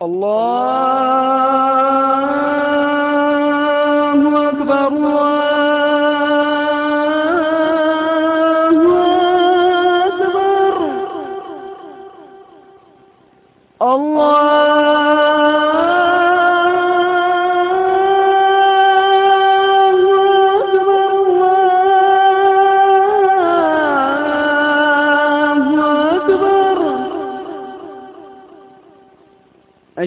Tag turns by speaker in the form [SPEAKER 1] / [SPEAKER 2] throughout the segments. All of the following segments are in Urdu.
[SPEAKER 1] اللہ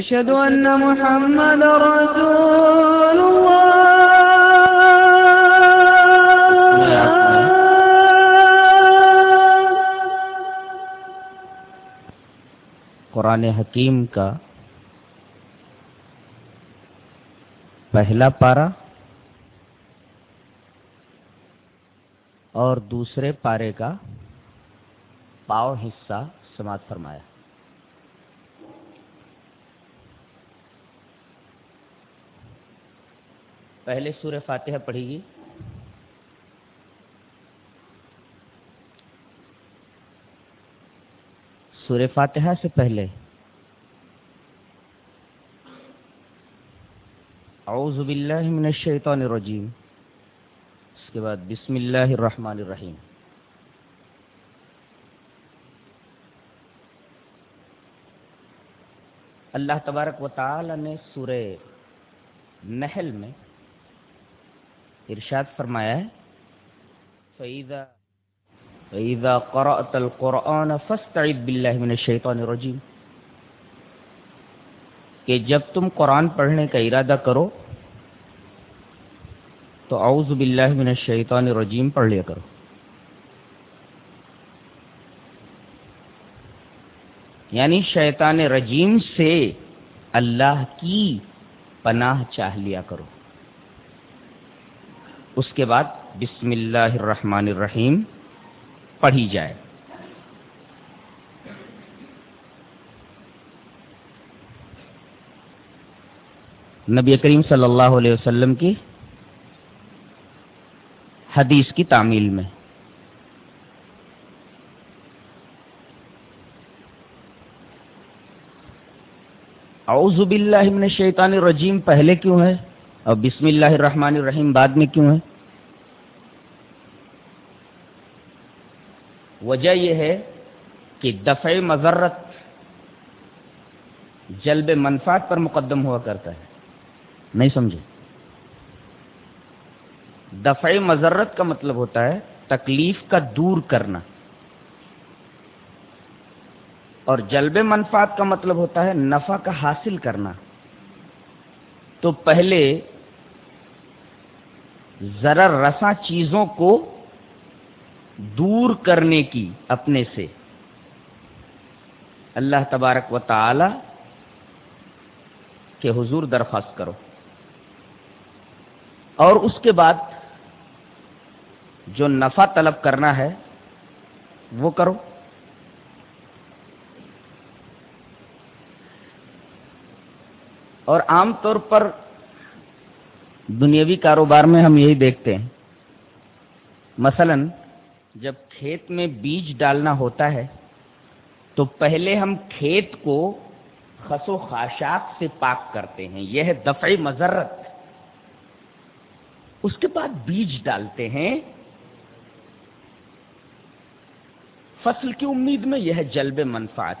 [SPEAKER 1] أشهد أن محمد رسول الله.
[SPEAKER 2] قرآن حکیم کا پہلا پارا اور دوسرے پارے کا پاؤ حصہ سماعت فرمایا۔ پہلے سورہ فاتحہ پڑھی گی۔ سورہ فاتحہ سے پہلے۔ اعوذ باللہ من الشیطان الرجیم۔ اس کے بعد بسم اللہ الرحمن الرحیم۔ اللہ تبارک و تعالی نے سورہ نحل میں ارشاد فرمایا ہے، فَإِذَا فَإِذَا قَرَأْتَ الْقُرْآنَ فَاسْتَعِذْ بِاللَّهِ مِنَ الشَّيْطَانِ الرَّجِيمِ۔ کہ جب تم قرآن پڑھنے کا ارادہ کرو، تو اعوذ باللہ من الشیطان الرجیم پڑھ لیا کرو۔ یعنی شیطان رجیم سے اللہ کی پناہ چاہ لیا کرو۔ اس کے بعد بسم اللہ الرحمن الرحیم پڑھی جائے۔ نبی کریم صلی اللہ علیہ وسلم کی حدیث کی تعمیل میں۔ اعوذ باللہ من الشیطان الرجیم، پہلے کیوں ہے؟ اور بسم اللہ الرحمن الرحیم بعد میں کیوں ہے؟ وجہ یہ ہے کہ دفع مذرت جلب منفات پر مقدم ہوا کرتا ہے۔ نہیں سمجھے؟ دفع مذرت کا مطلب ہوتا ہے تکلیف کا دور کرنا۔ اور جلب منفات کا مطلب ہوتا ہے نفع کا حاصل کرنا۔ تو پہلے ضرر رساں چیزوں کو دور کرنے کی اپنے سے۔ اللہ تبارک و تعالی کے حضور درخواست کرو۔ اور اس کے بعد جو نفع طلب کرنا ہے وہ کرو۔ اور عام طور پر دنیاوی کاروبار میں ہم یہی دیکھتے ہیں۔ مثلا جب کھیت میں بیج ڈالنا ہوتا ہے، تو پہلے ہم کھیت کو خس و خاشاک سے پاک کرتے ہیں۔ یہ ہے مذرت اس کے بعد بیج ڈالتے ہیں۔ فصل کی امید میں یہ ہے جلب منفعت۔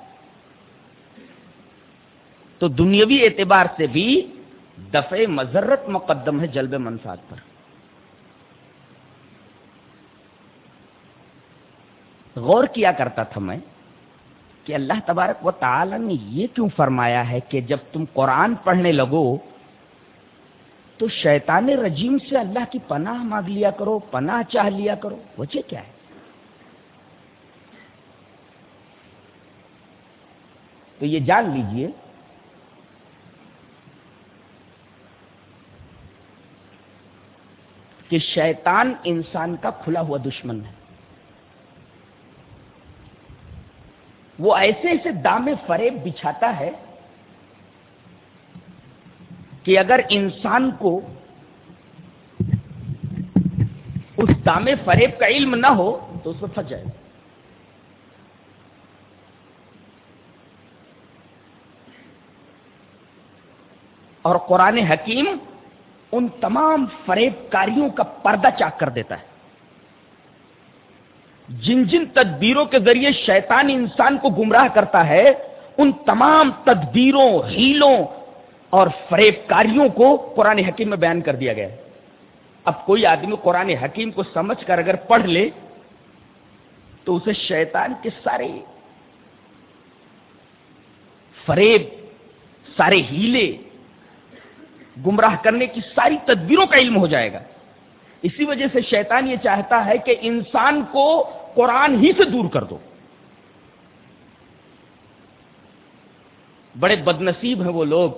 [SPEAKER 2] تو دنیاوی اعتبار سے بھی دفع مذرت مقدم ہے جلب منفعت پر۔ غور کیا کرتا تھا میں کہ اللہ تبارک و تعالی نے یہ کیوں فرمایا ہے کہ جب تم قرآن پڑھنے لگو تو شیطان رجیم سے اللہ کی پناہ مانگ لیا کرو، پناہ چاہ لیا کرو۔ وجہ کیا ہے؟ تو یہ جان لیجیے کہ شیطان انسان کا کھلا ہوا دشمن ہے۔ وہ ایسے ایسے دامے فریب بچھاتا ہے کہ اگر انسان کو اس دامے فریب کا علم نہ ہو تو اس میں پھنس جائے اور قرآن حکیم ان تمام فریب کاریوں کا پردہ چاک کر دیتا ہے۔ جن جن تدبیروں کے ذریعے شیطان انسان کو گمراہ کرتا ہے، ان تمام تدبیروں، ہیلوں اور فریب کاریوں کو قرآن حکیم میں بیان کر دیا گیا ہے۔ اب کوئی آدمی قرآن حکیم کو سمجھ کر اگر پڑھ لے، تو اسے شیطان کے سارے فریب، سارے ہیلے گمراہ کرنے کی ساری تدبیروں کا علم ہو جائے گا۔ اسی وجہ سے شیطان یہ چاہتا ہے کہ انسان کو قرآن ہی سے دور کر دو۔ بڑے بدنصیب ہیں وہ لوگ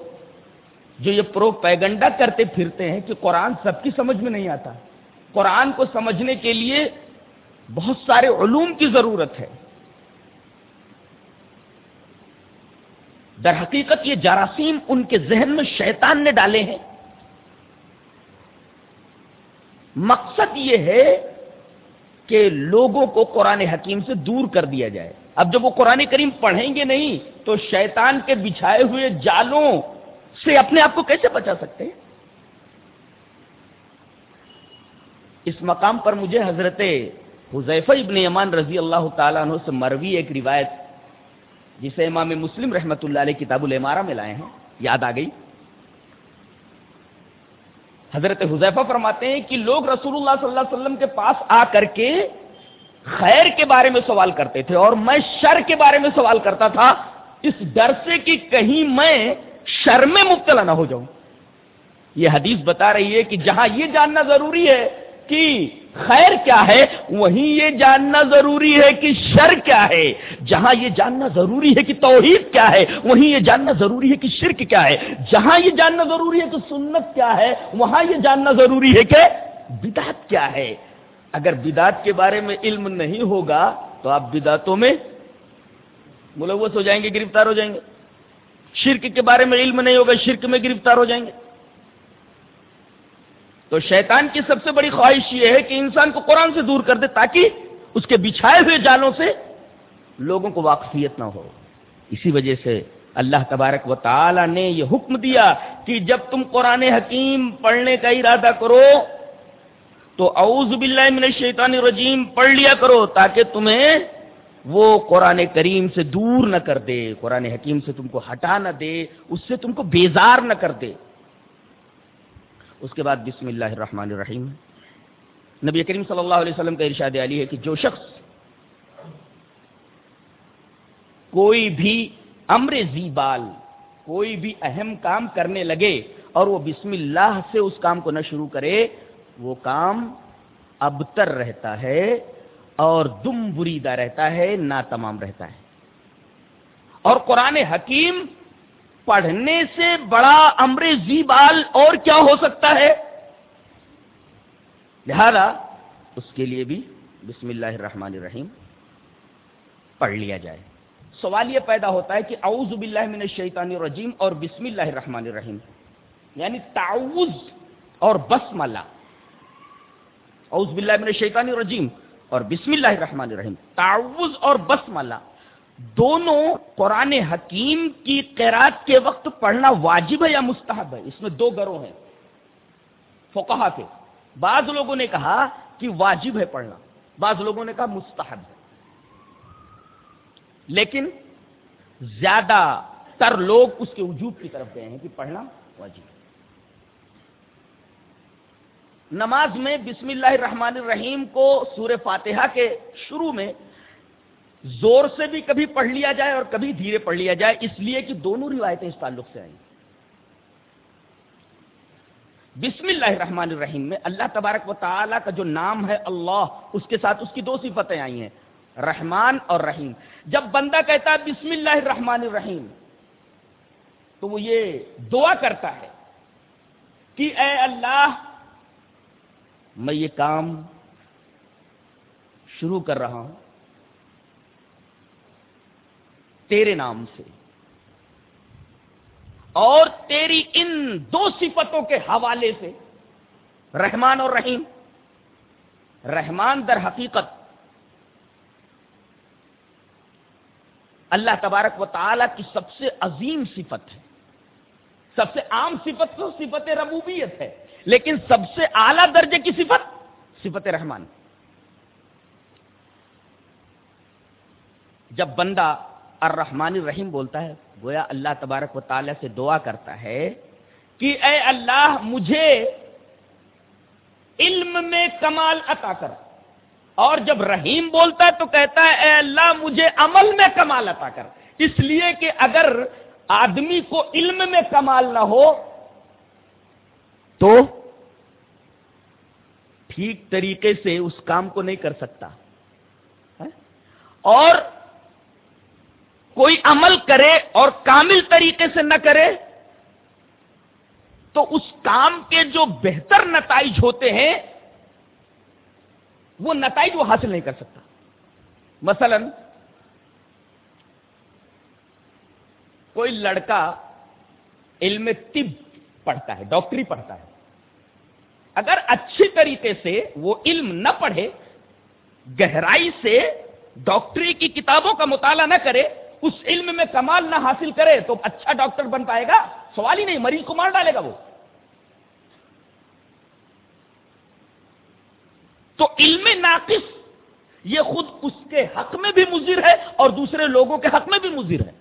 [SPEAKER 2] جو یہ پرو پیگنڈا کرتے پھرتے ہیں کہ قرآن سب کی سمجھ میں نہیں آتا۔ قرآن کو سمجھنے کے لیے بہت سارے علوم کی ضرورت ہے۔ در حقیقت یہ جراثیم ان کے ذہن میں شیطان نے ڈالے ہیں۔ مقصد یہ ہے کہ لوگوں کو قرآن حکیم سے دور کر دیا جائے۔ اب جب وہ قرآن کریم پڑھیں گے نہیں، تو شیطان کے بچھائے ہوئے جالوں سے اپنے آپ کو کیسے بچا سکتے ہیں؟ اس مقام پر مجھے حضرت حضیفہ ابن یمان رضی اللہ تعالیٰ عنہ سے مروی ایک روایت، جسے امام مسلم رحمت اللہ علیہ کتاب العمارہ میں لائے ہیں، یاد آ گئی؟ حضرت حذیفہ فرماتے ہیں کہ لوگ رسول اللہ صلی اللہ علیہ وسلم کے پاس آ کر کے خیر کے بارے میں سوال کرتے تھے اور میں شر کے بارے میں سوال کرتا تھا، اس ڈر سے کہ کہیں میں شر میں مبتلا نہ ہو جاؤں۔ یہ حدیث بتا رہی ہے کہ جہاں یہ جاننا ضروری ہے کہ خیر کیا ہے؟ وہیں یہ جاننا ضروری ہے کہ شر کیا ہے۔ جہاں یہ جاننا ضروری ہے کہ توحید کیا ہے، وہیں یہ جاننا ضروری ہے کہ شرک کیا ہے۔ جہاں یہ جاننا ضروری ہے کہ سنت کیا ہے، وہاں یہ جاننا ضروری ہے کہ بدعت کیا ہے۔ اگر بدعت کے بارے میں علم نہیں ہوگا تو آپ بدعتوں میں ملوث ہو جائیں گے، گرفتار ہو جائیں گے۔ شرک کے بارے میں علم نہیں ہوگا، شرک میں گرفتار ہو جائیں گے۔ تو شیطان کی سب سے بڑی خواہش یہ ہے کہ انسان کو قرآن سے دور کر دے تاکہ اس کے بچھائے ہوئے جالوں سے لوگوں کو واقفیت نہ ہو۔ اسی وجہ سے اللہ تبارک و تعالی نے یہ حکم دیا کہ جب تم قرآن حکیم پڑھنے کا ارادہ کرو تو اعوذ باللہ من الشیطان الرجیم پڑھ لیا کرو تاکہ تمہیں وہ قرآن کریم سے دور نہ کر دے، قرآن حکیم سے تم کو ہٹا نہ دے، اس سے تم کو بیزار نہ کر دے۔ اس کے بعد بسم اللہ الرحمن الرحیم۔ نبی کریم صلی اللہ علیہ وسلم کا ارشاد علی ہے کہ جو شخص کوئی بھی امر زیبال، کوئی بھی اہم کام کرنے لگے اور وہ بسم اللہ سے اس کام کو نہ شروع کرے، وہ کام ابتر رہتا ہے اور دم بریدہ رہتا ہے نا تمام رہتا ہے۔ اور قرآن حکیم پڑھنے سے بڑا امر زیبال اور کیا ہو سکتا ہے؟ لہذا اس کے لیے بھی بسم اللہ الرحمن الرحیم پڑھ لیا جائے۔ سوال یہ پیدا ہوتا ہے کہ اعوذ باللہ من الشیطان الرجیم اور بسم اللہ الرحمن الرحیم یعنی تعوذ اور بسملہ۔ اعوذ باللہ من الشیطان الرجیم اور بسم اللہ الرحمن الرحیم، تعوذ اور بسملہ۔ دونوں قرآن حکیم کی قیرات کے وقت پڑھنا واجب ہے یا مستحب ہے؟ اس میں دو گروہ ہیں۔ فقہا کے۔ بعض لوگوں نے کہا کہ واجب ہے پڑھنا۔ بعض لوگوں نے کہا مستحب ہے۔ لیکن زیادہ تر لوگ اس کے وجوب کی طرف گئے ہیں کہ پڑھنا واجب ہے۔ نماز میں بسم اللہ الرحمن الرحیم کو سور فاتحہ کے شروع میں زور سے بھی کبھی پڑھ لیا جائے اور کبھی دھیرے پڑھ لیا جائے، اس لیے کہ دونوں روایتیں اس تعلق سے آئیں۔ بسم اللہ الرحمن الرحیم میں اللہ تبارک و تعالی کا جو نام ہے اللہ، اس کے ساتھ اس کی دو صفتیں آئی ہیں، رحمان اور رحیم۔ جب بندہ کہتا ہے بسم اللہ الرحمن الرحیم، تو وہ یہ دعا کرتا ہے کہ اے اللہ، میں یہ کام شروع کر رہا ہوں۔ تیرے نام سے۔ اور تیری ان دو صفتوں کے حوالے سے رحمان اور رحیم، رحمان در حقیقت اللہ تبارک و تعالی کی سب سے عظیم صفت ہے۔ سب سے عام صفت تو صفت ربوبیت ہے، لیکن سب سے اعلی درجے کی صفت صفت رحمان۔ جب بندہ الرحمن الرحیم بولتا ہے، گویا اللہ تبارک و تعالی سے دعا کرتا ہے کہ اے اللہ مجھے علم میں کمال عطا کر۔ اور جب رحیم بولتا ہے تو کہتا ہے، اے اللہ مجھے عمل میں کمال عطا کر۔ اس لیے کہ اگر آدمی کو علم میں کمال نہ ہو، تو ٹھیک طریقے سے اس کام کو نہیں کر سکتا۔ ہاں؟ اور کوئی عمل کرے اور کامل طریقے سے نہ کرے، تو اس کام کے جو بہتر نتائج ہوتے ہیں، وہ نتائج وہ حاصل نہیں کر سکتا۔ مثلا، کوئی لڑکا علم طب پڑھتا ہے، ڈاکٹری پڑھتا ہے۔ اگر اچھی طریقے سے وہ علم نہ پڑھے، گہرائی سے ڈاکٹری کی کتابوں کا مطالعہ نہ کرے اس علم میں کمال نہ حاصل کرے تو اچھا ڈاکٹر بن پائے گا۔ سوال ہی نہیں، مریض کو مار ڈالے گا وہ۔ تو علم ناقص، یہ خود اس کے حق میں بھی مضر ہے اور دوسرے لوگوں کے حق میں بھی مضر ہے۔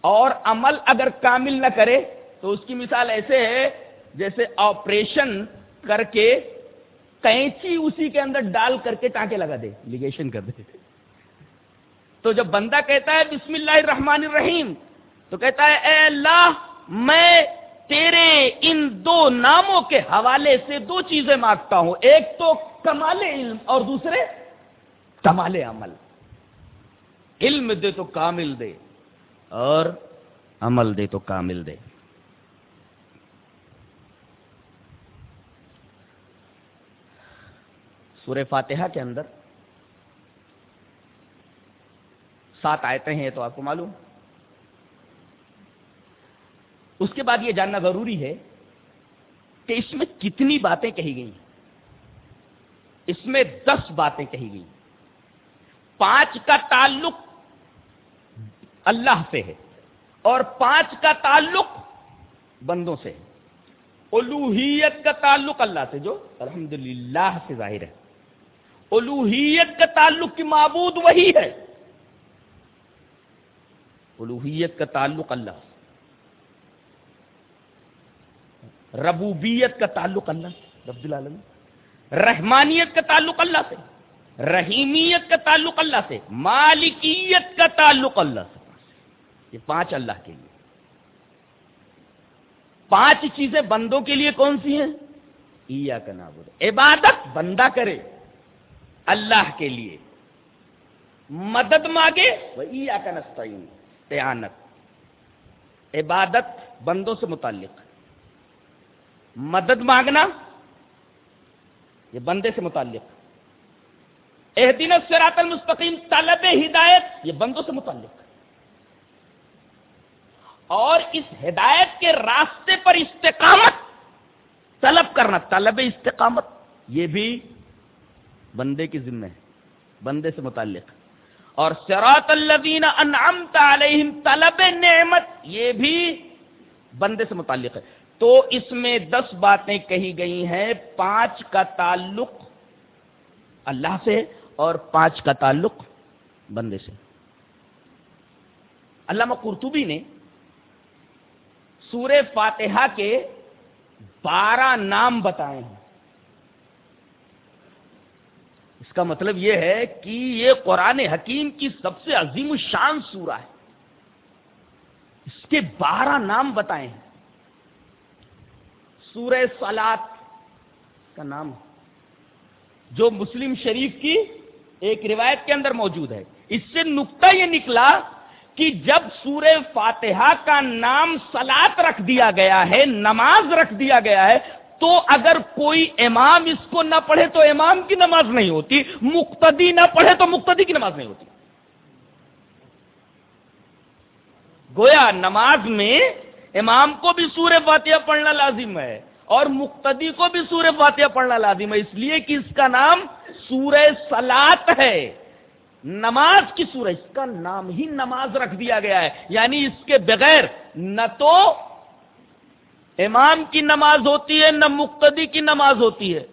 [SPEAKER 2] اور عمل اگر کامل نہ کرے، تو اس کی مثال ایسے ہے، جیسے آپریشن کر کے کینچی اسی کے اندر ڈال کر کے ٹانکے لگا دے، لیگیشن کر دے۔ تو جب بندہ کہتا ہے بسم اللہ الرحمن الرحیم، تو کہتا ہے، اے اللہ، میں تیرے ان دو ناموں کے حوالے سے دو چیزیں مانگتا ہوں۔ ایک تو کمال علم اور دوسرے کمال عمل۔ علم دے تو کامل دے اور عمل دے تو کامل دے۔ سورہ فاتحہ کے اندر سات آیتیں ہیں تو آپ کو معلوم۔ اس کے بعد یہ جاننا ضروری ہے کہ اس میں کتنی باتیں کہی گئی اس میں دس باتیں کہی گئی پانچ کا تعلق اللہ سے ہے اور پانچ کا تعلق بندوں سے ہے۔ الوحیت کا تعلق اللہ سے، جو الحمد سے ظاہر ہے۔ الوحیت کا تعلق کی معبود وہی ہے۔ الوحیت کا تعلق اللہ ربوبیت کا تعلق اللہ رب العالمین رحمانیت کا تعلق اللہ سے رحیمیت کا تعلق اللہ سے مالکیت کا تعلق اللہ سے یہ پانچ اللہ کے لیے پانچ چیزیں بندوں کے لیے کون سی ہیں ایا کا نابود عبادت بندہ کرے اللہ کے لیے مدد مانگے وہ ایا کا نستعین عبادت بندوں سے متعلق۔ مدد مانگنا یہ بندے سے متعلق۔ احدین سرات المستقیم، طلب ہدایت یہ بندوں سے متعلق۔ اور اس ہدایت کے راستے پر استقامت، طلب کرنا۔ طلب استقامت یہ بھی بندے کی ذمہ ہے، بندے سے متعلق۔ اور سراط الذین انعمت علیہم طلب نعمت، یہ بھی بندے سے متعلق ہے۔ تو اس میں دس باتیں کہی گئی ہیں، پانچ کا تعلق اللہ سے اور پانچ کا تعلق بندے سے۔ علامہ قرطبی نے سورہ فاتحہ کے بارہ نام بتائے ہیں اس کا مطلب یہ ہے کہ یہ قرآن حکیم کی سب سے عظیم شان سورہ ہے۔ اس کے بارہ نام بتائے ہیں سورہ سلاد کا نام۔ جو مسلم شریف کی ایک روایت کے اندر موجود ہے۔ اس سے نقطہ یہ نکلا کہ جب سورہ فاتحہ کا نام سلاد رکھ دیا گیا ہے، نماز رکھ دیا گیا ہے تو اگر کوئی امام اس کو نہ پڑھے تو امام کی نماز نہیں ہوتی، مقتدی نہ پڑھے تو مقتدی کی نماز نہیں ہوتی۔ گویا نماز میں امام کو بھی سور فاتحہ پڑھنا لازم ہے اور مقتدی کو بھی سور فاتحہ پڑھنا لازم ہے، اس لیے کہ اس کا نام سور سلات ہے۔ نماز کی سورج اس کا نام ہی نماز رکھ دیا گیا ہے۔ یعنی اس کے بغیر نہ تو امام کی نماز ہوتی ہے، نہ مقتدی کی نماز ہوتی ہے۔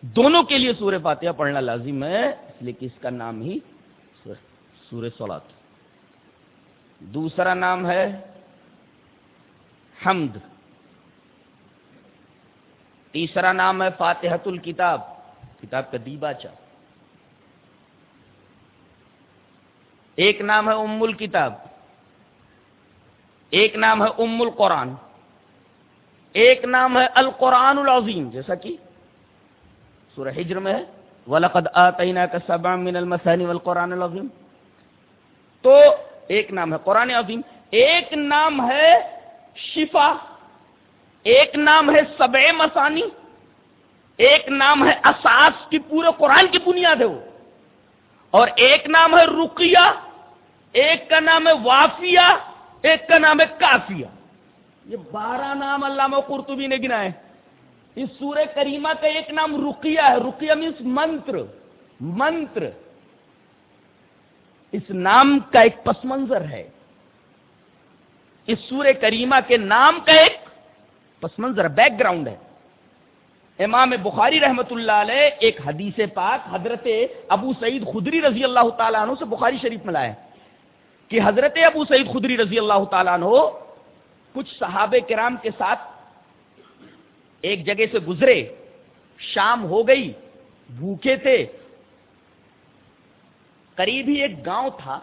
[SPEAKER 2] دونوں کے لیے سورہ فاتحہ پڑھنا لازم ہے، اس لیے کہ اس کا نام ہی سورہ سولاد دوسرا نام ہے حمد۔ تیسرا نام ہے فاتحت الکتاب۔ کتاب کا دیبا چاہ ایک نام ہے ام الکتاب۔ ایک نام ہے ام القرآن، ایک نام ہے القرآن العظیم، جیسا کہ سورہ ہجر میں ہے، ولقد آتینا کا سبع من المسانی والقرآن العظیم تو ایک نام ہے قرآن عظیم، ایک نام ہے شفا، ایک نام ہے سبع مسانی ایک نام ہے اساس کی پورے قرآن کی بنیاد ہے وہ۔ اور ایک نام ہے رقیہ، ایک کا نام ہے وافیہ ایک کا نام ہے کافیہ۔ یہ بارہ نام علامہ قرطبی نے گنا ہے۔ اس سورہ کریمہ کا ایک نام رقیہ ہے۔ رقیہ مینس منتر۔ منتر۔ اس نام کا ایک پس منظر ہے۔ اس سورہ کریمہ کے نام کا ایک پس منظر، بیک گراؤنڈ ہے۔ امام بخاری رحمت اللہ علیہ ایک حدیث پاک حضرت ابو سعید خدری رضی اللہ تعالیٰ عنہ سے بخاری شریف میں لائے۔ کہ حضرت ابو سعید خدری رضی اللہ تعالیٰ عنہ کچھ صحابہ کرام کے ساتھ ایک جگہ سے گزرے، شام ہو گئی، بھوکے تھے۔ قریب ہی ایک گاؤں تھا۔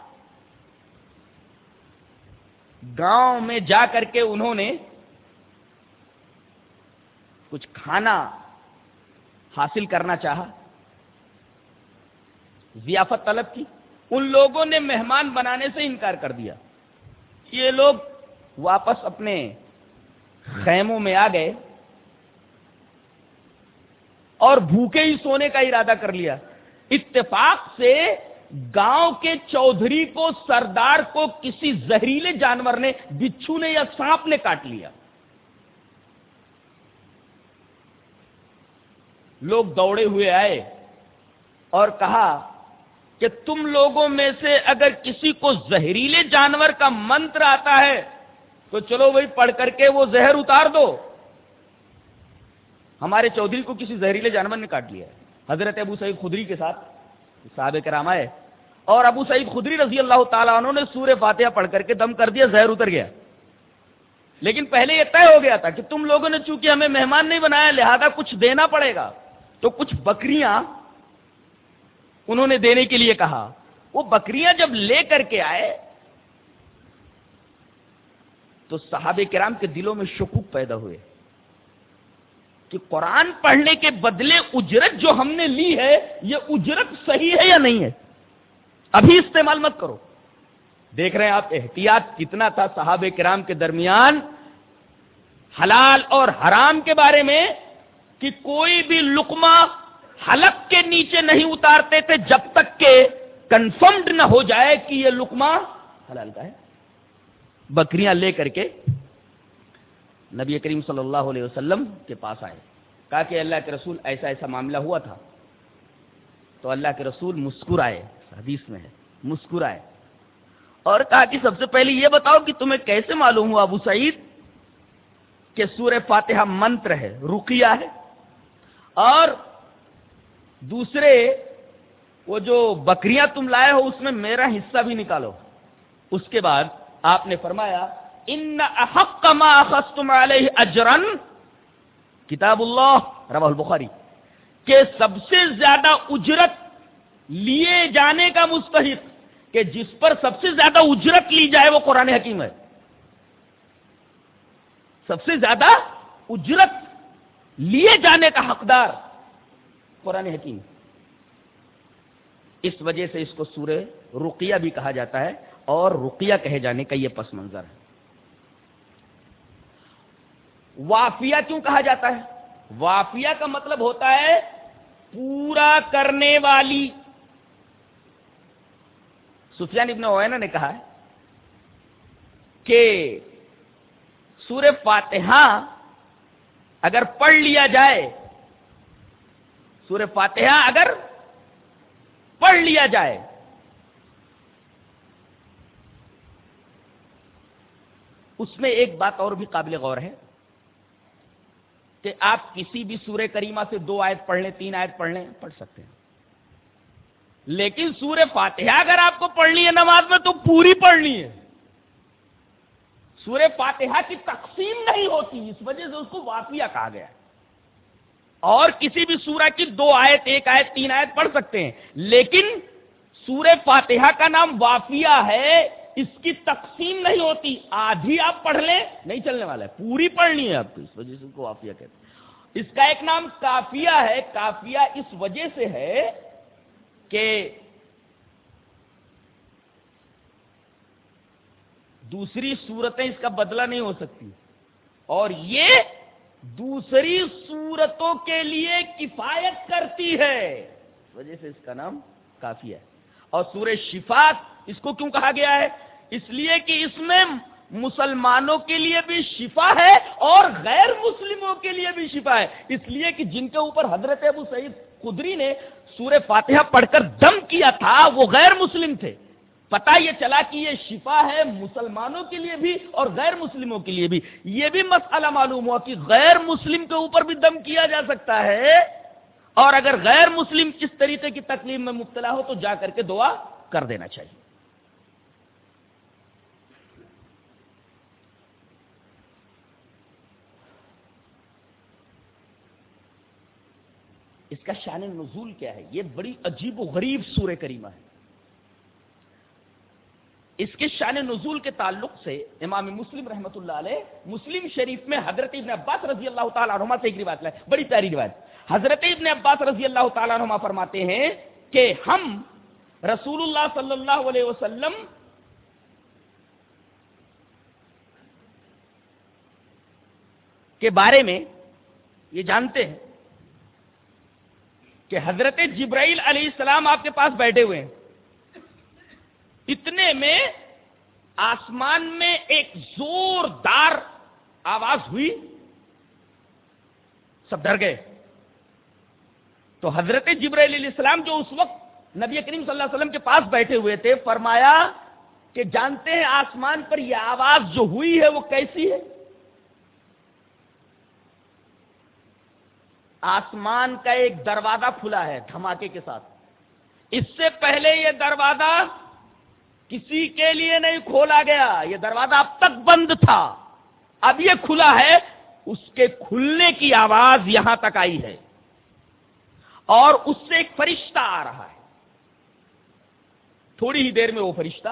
[SPEAKER 2] گاؤں میں جا کر کے انہوں نے کچھ کھانا حاصل کرنا چاہا، ضیافت طلب کی۔ ان لوگوں نے مہمان بنانے سے انکار کر دیا۔ یہ لوگ واپس اپنے خیموں میں آ گئے اور بھوکے ہی سونے کا ارادہ کر لیا۔ اتفاق سے گاؤں کے چودھری کو، سردار کو کسی زہریلے جانور نے، بچھو نے یا سانپ نے کاٹ لیا۔ لوگ دوڑے ہوئے آئے اور کہا کہ تم لوگوں میں سے اگر کسی کو زہریلے جانور کا منتر آتا ہے، تو چلو وہی پڑھ کر کے وہ زہر اتار دو۔ ہمارے چودھری کو کسی زہریلے جانور نے کاٹ لیا حضرت ابو سعید خدری کے ساتھ صاحب کرام آئے۔ اور ابو سعید خدری رضی اللہ تعالیٰ انہوں نے سورہ فاتحہ پڑھ کر کے دم کر دیا، زہر اتر گیا۔ لیکن پہلے یہ طے ہو گیا تھا کہ تم لوگوں نے چونکہ ہمیں مہمان نہیں بنایا، لہذا کچھ دینا پڑے گا۔ تو کچھ بکریاں انہوں نے دینے کے لیے کہا۔ وہ بکریاں جب لے کر کے آئے، تو صحابہ کرام کے دلوں میں شکوک پیدا ہوئے کہ قرآن پڑھنے کے بدلے اجرت جو ہم نے لی ہے، یہ اجرت صحیح ہے یا نہیں ہے؟ ابھی استعمال مت کرو۔ دیکھ رہے ہیں آپ، احتیاط کتنا تھا صحابہ کرام کے درمیان، حلال اور حرام کے بارے میں، کہ کوئی بھی لکما حلق کے نیچے نہیں اتارتے تھے جب تک کہ کنفرمڈ نہ ہو جائے کہ یہ لکما حلال کا ہے۔ بکریاں لے کر کے نبی کریم صلی اللہ علیہ وسلم کے پاس آئے۔ کہا کہ اللہ کے رسول ایسا ایسا معاملہ ہوا تھا۔ تو اللہ کے رسول مسکرائے۔ حدیث میں ہے۔ مسکرائے۔ اور کہا کہ سب سے پہلے یہ بتاؤ کہ تمہیں کیسے معلوم ہوا ابو سعید کہ سورہ فاتحہ منتر ہے، رقیہ ہے۔ اور دوسرے، وہ جو بکریاں تم لائے ہو، اس میں میرا حصہ بھی نکالو۔ اس کے بعد آپ نے فرمایا، ان احق ما اخذتم علیہ اجرن کتاب اللہ روا البخاری، کہ سب سے زیادہ اجرت لیے جانے کا مستحق، کہ جس پر سب سے زیادہ اجرت لی جائے، وہ قرآن حکیم ہے۔ سب سے زیادہ اجرت لیے جانے کا حقدار قرآن حکیم۔ اس وجہ سے اس کو سورہ رقیہ بھی کہا جاتا ہے اور رقیہ کہے جانے کا یہ پس منظر ہے۔ وافیہ کیوں کہا جاتا ہے؟ وافیہ کا مطلب ہوتا ہے پورا کرنے والی۔ سفیان ابن اوینا نے کہا ہے کہ سور فاتحہ اگر پڑھ لیا جائے سور فاتحہ اگر پڑھ لیا جائے۔ اس میں ایک بات اور بھی قابل غور ہے کہ آپ کسی بھی سورہ کریمہ سے دو آیت پڑھ لیں، تین آیت پڑھ لیں، پڑھ سکتے ہیں۔ لیکن سورہ فاتحہ اگر آپ کو پڑھنی ہے نماز میں تو پوری پڑھنی ہے۔ سورہ فاتحہ کی تقسیم نہیں ہوتی، اس وجہ سے اس کو وافیہ کہا گیا اور کسی بھی سورہ کی دو آیت، ایک آیت، تین آیت پڑھ سکتے ہیں۔ لیکن سورہ فاتحہ کا نام وافیہ ہے، اس کی تقسیم نہیں ہوتی۔ آدھی آپ پڑھ لیں، نہیں چلنے والا ہے۔ پوری پڑھنی ہے آپ کو اس وجہ سے اس کو وافیہ کہتے ہیں۔ اس کا ایک نام کافیہ ہے۔ کافیہ اس وجہ سے ہے کہ دوسری صورتیں اس کا بدلہ نہیں ہو سکتی۔ اور یہ دوسری صورتوں کے لیے کفایت کرتی ہے۔ وجہ سے اس کا نام کافی ہے۔ اور سورہ شفات اس کو کیوں کہا گیا ہے؟ اس لیے کہ اس میں مسلمانوں کے لیے بھی شفا ہے اور غیر مسلموں کے لیے بھی شفا ہے۔ اس لیے کہ جن کے اوپر حضرت ابو سعید خدری نے سورہ فاتحہ پڑھ کر دم کیا تھا، وہ غیر مسلم تھے۔ پتا یہ چلا کہ یہ شفا ہے مسلمانوں کے لیے بھی اور غیر مسلموں کے لیے بھی۔ یہ بھی مسئلہ معلوم ہوا کہ غیر مسلم کے اوپر بھی دم کیا جا سکتا ہے۔ اور اگر غیر مسلم اس طریقے کی تکلیف میں مبتلا ہو تو جا کر کے دعا کر دینا چاہیے۔ اس کا شان نزول کیا ہے؟ یہ بڑی عجیب و غریب سور کریمہ ہے۔ اس کے شان نزول کے تعلق سے امام مسلم رحمت اللہ علیہ مسلم شریف میں حضرت ابن عباس رضی اللہ تعالیٰ عنہ سے ایک روایت ہے بڑی پیاری روایت۔ حضرت ابن عباس رضی اللہ تعالیٰ عنہ فرماتے ہیں کہ ہم رسول اللہ صلی اللہ علیہ وسلم کے بارے میں یہ جانتے ہیں کہ حضرت جبرائیل علیہ السلام آپ کے پاس بیٹھے ہوئے ہیں۔ اتنے میں آسمان میں ایک زوردار آواز ہوئی۔ سب ڈر گئے۔ تو حضرت جبرائیل علیہ السلام جو اس وقت نبی کریم صلی اللہ علیہ وسلم کے پاس بیٹھے ہوئے تھے، فرمایا کہ جانتے ہیں آسمان پر یہ آواز جو ہوئی ہے وہ کیسی ہے؟ آسمان کا ایک دروازہ کھلا ہے دھماکے کے ساتھ۔ اس سے پہلے یہ دروازہ کسی کے لیے نہیں کھولا گیا، یہ دروازہ اب تک بند تھا۔ اب یہ کھلا ہے، اس کے کھلنے کی آواز یہاں تک آئی ہے۔ اور اس سے ایک فرشتہ آ رہا ہے۔ تھوڑی ہی دیر میں وہ فرشتہ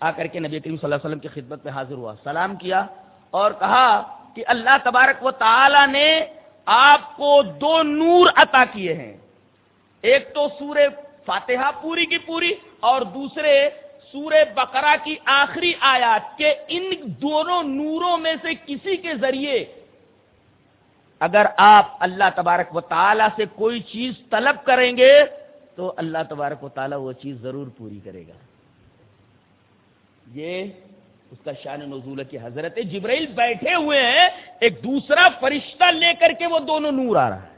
[SPEAKER 2] آ کر کے نبی کریم صلی اللہ علیہ وسلم کی خدمت میں حاضر ہوا، سلام کیا اور کہا کہ اللہ تبارک و تعالی نے آپ کو دو نور عطا کیے ہیں۔ ایک تو سور فاتحہ پوری کی پوری اور دوسرے سور بقرہ کی آخری آیات کے ان دونوں نوروں میں سے کسی کے ذریعے اگر آپ اللہ تبارک و تعالی سے کوئی چیز طلب کریں گے تو اللہ تبارک و تعالی وہ چیز ضرور پوری کرے گا۔ یہ اس کا شان نزول ہے کہ حضرت جبرائیل بیٹھے ہوئے ہیں، ایک دوسرا فرشتہ لے کر کے وہ دونوں نور آ رہا ہے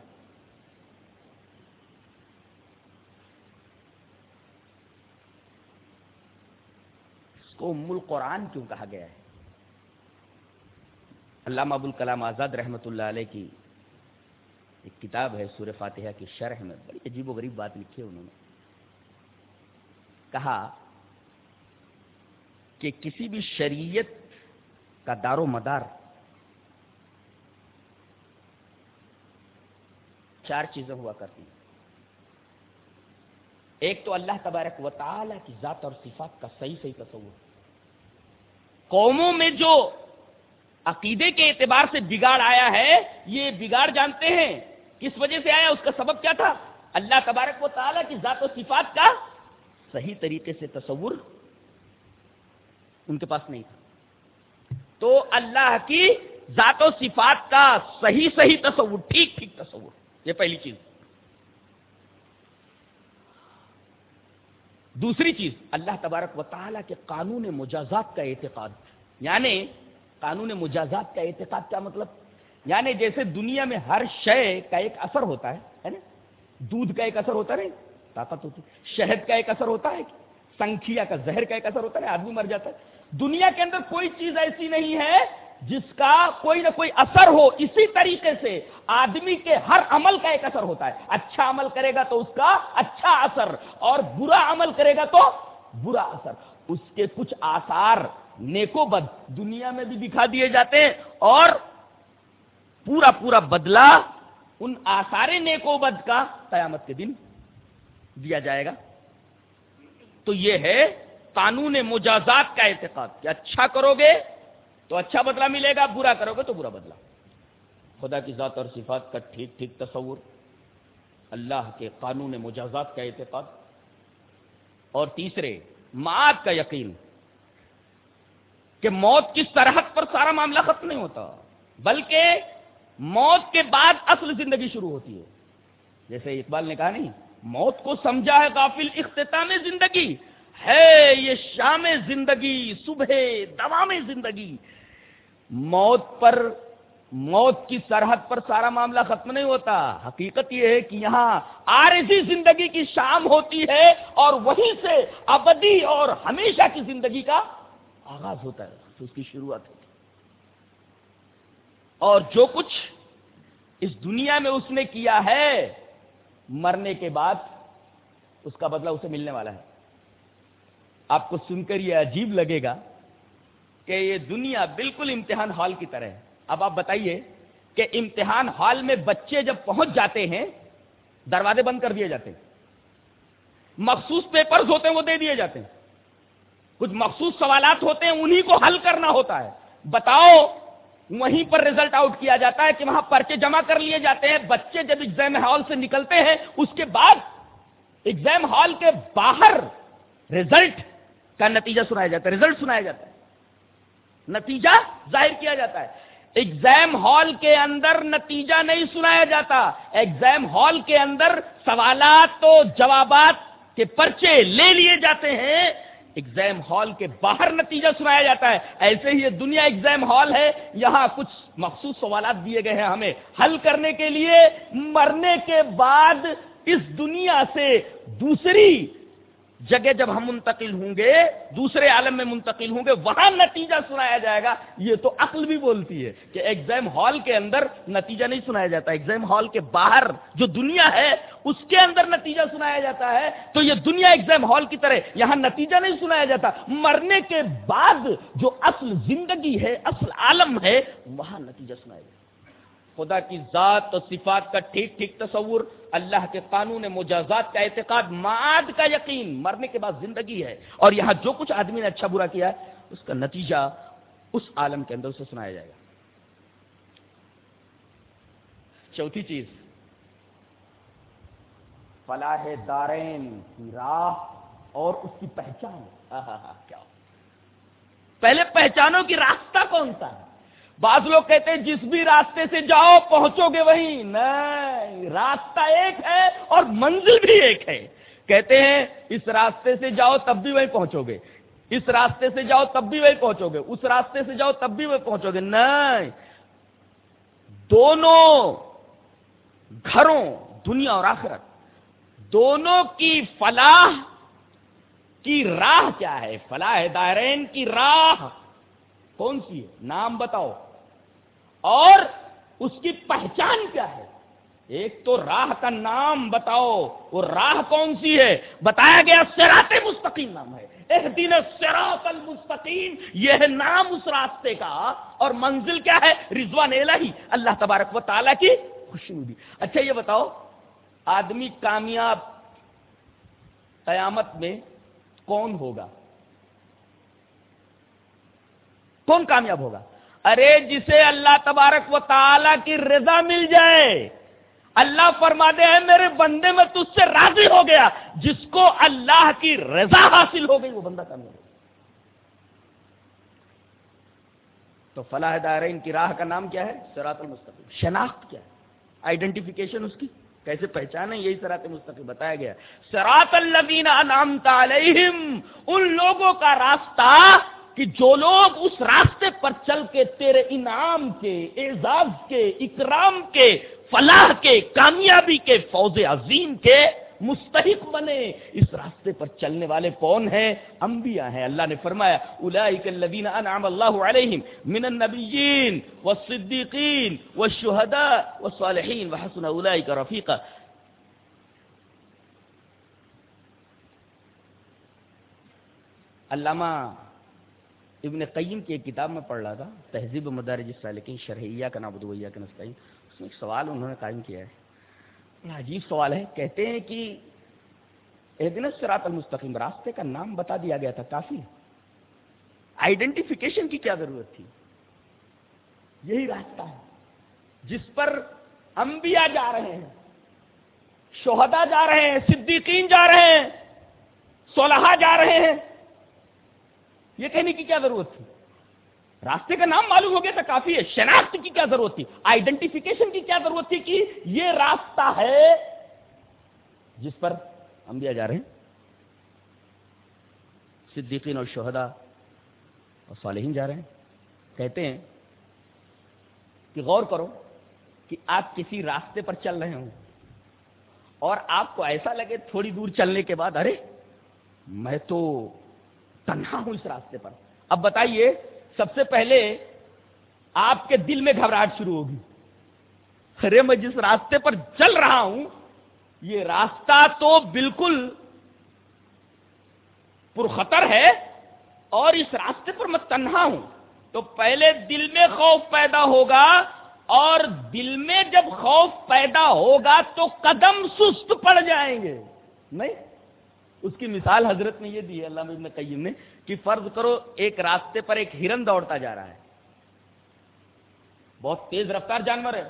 [SPEAKER 2] اس کو ام القرآن کیوں کہا گیا ہے؟ علامہ ابو الکلام آزاد رحمۃ اللہ علیہ کی ایک کتاب ہے سور فاتحہ کی شرح میں، بڑی عجیب و غریب بات لکھی ہے انہوں نے۔ کہا کہ کسی بھی شریعت کا دار و مدار چار چیزیں ہوا کرتی ہیں۔ ایک تو اللہ تبارک و تعالی کی ذات اور صفات کا صحیح صحیح تصور۔ قوموں میں جو عقیدے کے اعتبار سے بگاڑ آیا ہے، یہ بگاڑ جانتے ہیں۔ کس وجہ سے آیا؟ اس کا سبب کیا تھا؟ اللہ تبارک و تعالی کی ذات و صفات کا صحیح طریقے سے تصور ان کے پاس نہیں تھا۔ تو اللہ کی ذات و صفات کا صحیح صحیح تصور، ٹھیک ٹھیک تصور، یہ پہلی چیز۔ دوسری چیز، اللہ تبارک و تعالیٰ کے قانون مجازات کا اعتقاد. یعنی قانون مجازات کا اعتقاد کیا مطلب؟ یعنی جیسے دنیا میں ہر شے کا ایک اثر ہوتا ہے نا؟ دودھ کا ایک اثر ہوتا ہے طاقت ہوتی شہد کا ایک اثر ہوتا ہے، سنکھیا کا زہر کا ایک اثر ہوتا ہے آدمی مر جاتا ہے. دنیا کے اندر کوئی چیز ایسی نہیں ہے جس کا کوئی نہ کوئی اثر ہو اسی طریقے سے آدمی کے ہر عمل کا ایک اثر ہوتا ہے۔ اچھا عمل کرے گا تو اس کا اچھا اثر، اور برا عمل کرے گا تو برا اثر۔ اس کے کچھ آثار نیکو بد دنیا میں بھی دکھا دیے جاتے ہیں، اور پورا پورا بدلا ان آثار نیکو بد کا قیامت کے دن دیا جائے گا۔ تو یہ ہے قانون مجازات کا اعتقاد کہ اچھا کرو گے تو اچھا بدلہ ملے گا، برا کرو گے تو برا بدلہ۔ خدا کی ذات اور صفات کا ٹھیک ٹھیک تصور۔ اللہ کے قانون مجازات کا اعتقاد۔ اور تیسرے مات کا یقین۔ کہ موت کی سرحد پر سارا معاملہ ختم نہیں ہوتا، بلکہ موت کے بعد اصل زندگی شروع ہوتی ہے۔ جیسے اقبال نے کہا نہیں، موت کو سمجھا ہے غافل اختتام زندگی۔ ہے یہ شام زندگی، صبح دوام زندگی۔ موت پر، موت کی سرحد پر سارا معاملہ ختم نہیں ہوتا۔ حقیقت یہ ہے کہ یہاں آرزی زندگی کی شام ہوتی ہے اور وہیں سے ابدی اور ہمیشہ کی زندگی کا آغاز ہوتا ہے۔ اس کی شروعات ہوتی اور جو کچھ اس دنیا میں اس نے کیا ہے، مرنے کے بعد اس کا بدلہ اسے ملنے والا ہے۔ آپ کو سن کر یہ عجیب لگے گا کہ یہ دنیا بالکل امتحان ہال کی طرح ہے۔ اب آپ بتائیے کہ امتحان ہال میں بچے جب پہنچ جاتے ہیں، دروازے بند کر دیے جاتے ہیں۔ مخصوص پیپرز ہوتے ہیں، وہ دے دیے جاتے ہیں۔ کچھ مخصوص سوالات ہوتے ہیں، انہی کو حل کرنا ہوتا ہے۔ بتاؤ، وہیں پر ریزلٹ آؤٹ کیا جاتا ہے کہ وہاں پرچے جمع کر لیے جاتے ہیں۔ بچے جب ایگزام ہال سے نکلتے ہیں، اس کے بعد ایگزام ہال کے باہر ریزلٹ کا نتیجہ سنایا جاتا ہے ریزلٹ سنایا جاتا ہے۔ نتیجہ ظاہر کیا جاتا ہے۔ ایگزام ہال کے اندر نتیجہ نہیں سنایا جاتا۔ ایگزام ہال کے اندر سوالات تو جوابات کے پرچے لے لیے جاتے ہیں۔ ایگزام ہال کے باہر نتیجہ سنایا جاتا ہے۔ ایسے ہی یہ دنیا ایگزام ہال ہے۔ یہاں کچھ مخصوص سوالات دیے گئے ہیں ہمیں۔ حل کرنے کے لیے مرنے کے بعد اس دنیا سے دوسری جگہ جب ہم منتقل ہوں گے، دوسرے عالم میں منتقل ہوں گے، وہاں نتیجہ سنایا جائے گا۔ یہ تو عقل بھی بولتی ہے کہ ایگزام ہال کے اندر نتیجہ نہیں سنایا جاتا۔ ایگزام ہال کے باہر جو دنیا ہے، اس کے اندر نتیجہ سنایا جاتا ہے۔ تو یہ دنیا ایگزام ہال کی طرح یہاں نتیجہ نہیں سنایا جاتا۔ مرنے کے بعد جو اصل زندگی ہے، اصل عالم ہے، وہاں نتیجہ سنایا جاتا خدا کی ذات و صفات کا ٹھیک ٹھیک تصور، اللہ کے قانون مجازات کا اعتقاد، معاد کا یقین، مرنے کے بعد زندگی ہے۔ اور یہاں جو کچھ آدمی نے اچھا برا کیا ہے، اس کا نتیجہ اس عالم کے اندر اسے سنایا جائے گا۔ چوتھی چیز، فلاح دارین کی راہ اور اس کی پہچان۔ کیا؟ پہلے پہچانوں کی راستہ کون سا ہے؟ بعض لوگ کہتے ہیں جس بھی راستے سے جاؤ پہنچو گے وہیں۔ نہیں، راستہ ایک ہے اور منزل بھی ایک ہے۔ کہتے ہیں اس راستے سے جاؤ تب بھی وہیں پہنچو گے۔ اس راستے سے جاؤ تب بھی وہیں پہنچو گے۔ اس راستے سے جاؤ تب بھی وہیں پہنچو گے۔ نہیں، دونوں گھروں، دنیا اور آخرت، دونوں کی فلاح کی راہ کیا ہے؟ فلاح دائرین کی راہ کون سی ہے؟ نام بتاؤ۔ اور اس کی پہچان کیا ہے؟ ایک تو راہ کا نام بتاؤ، وہ راہ کون سی ہے؟ بتایا گیا سراط مستقیم نام ہے۔ ایک سراط المستقیم، یہ ہے نام اس راستے کا۔ اور منزل کیا ہے؟ رضوان الہی، اللہ تبارک و تعالیٰ کی خوشی بھی اچھا یہ بتاؤ، آدمی کامیاب قیامت میں کون ہوگا؟ کون کامیاب ہوگا؟ ارے جسے اللہ تبارک و تعالی کی رضا مل جائے۔ اللہ فرما دے میرے بندے، میں تجھ سے راضی ہو گیا۔ جس کو اللہ کی رضا حاصل ہو گئی، وہ بندہ کامیاب تو فلاح دارین کی راہ کا نام کیا ہے؟ سرات المستقیم۔ شناخت کیا ہے؟ آئیڈینٹیفیکیشن اس کی؟ کیسے پہچان ہے یہی سرات مستقیم بتایا گیا۔ سرات الذین انعمت علیہم، ان لوگوں کا راستہ کہ جو لوگ اس راستے پر چل کے تیرے انعام کے، اعزاز کے، اکرام کے، فلاح کے، کامیابی کے فوج عظیم کے مستحق بنے۔ اس راستے پر چلنے والے کون ہیں؟ انبیاء ہیں۔ اللہ نے فرمایا اولئک الذین انعم اللہ علیہم من النبیین والصدیقین والشہداء والصالحین وحسن اولئک رفیقا۔ علامہ ابن قیم کی ایک کتاب میں پڑھ رہا تھا، تہذیب مدارج السالکین شرحیہ کا نابود ویہ کا نستعین اس میں ایک سوال انہوں نے قائم کیا ہے۔ بڑا عجیب سوال ہے۔ کہتے ہیں کہ دن سرات المستقیم، راستے کا نام بتا دیا گیا تھا، کافی۔ آئیڈینٹیفیکیشن کی کیا ضرورت تھی؟ یہی راستہ ہے۔ جس پر انبیاء جا رہے ہیں شہدا جا رہے ہیں، صدیقین جا رہے ہیں سولہا جا رہے ہیں۔ یہ کہنے کی کیا ضرورت تھی؟ راستے کا نام معلوم ہو گیا تو کافی ہے۔ شناخت کی کیا ضرورت تھی؟ آئیڈینٹیفیکیشن کی کیا ضرورت تھی کہ یہ راستہ ہے جس پر ہم جا رہے ہیں۔ صدیقین اور شہدا اور صالحین جا رہے ہیں۔ کہتے ہیں کہ غور کرو کہ آپ کسی راستے پر چل رہے ہوں اور آپ کو ایسا لگے تھوڑی دور چلنے کے بعد، ارے، میں تو تنہا ہوں اس راستے پر۔ اب بتائیے، سب سے پہلے آپ کے دل میں گھبراہٹ شروع ہوگی۔ ارے، میں جس راستے پر چل رہا ہوں، یہ راستہ تو بالکل پرخطر ہے اور اس راستے پر میں تنہا ہوں۔ تو پہلے دل میں خوف پیدا ہوگا اور دل میں جب خوف پیدا ہوگا تو قدم سست پڑ جائیں گے۔ نہیں؟ اس کی مثال حضرت نے یہ دی ہے اللہ ابن قیم نے کہ فرض کرو ایک راستے پر ایک ہرن دوڑتا جا رہا ہے۔ بہت تیز رفتار جانور ہے۔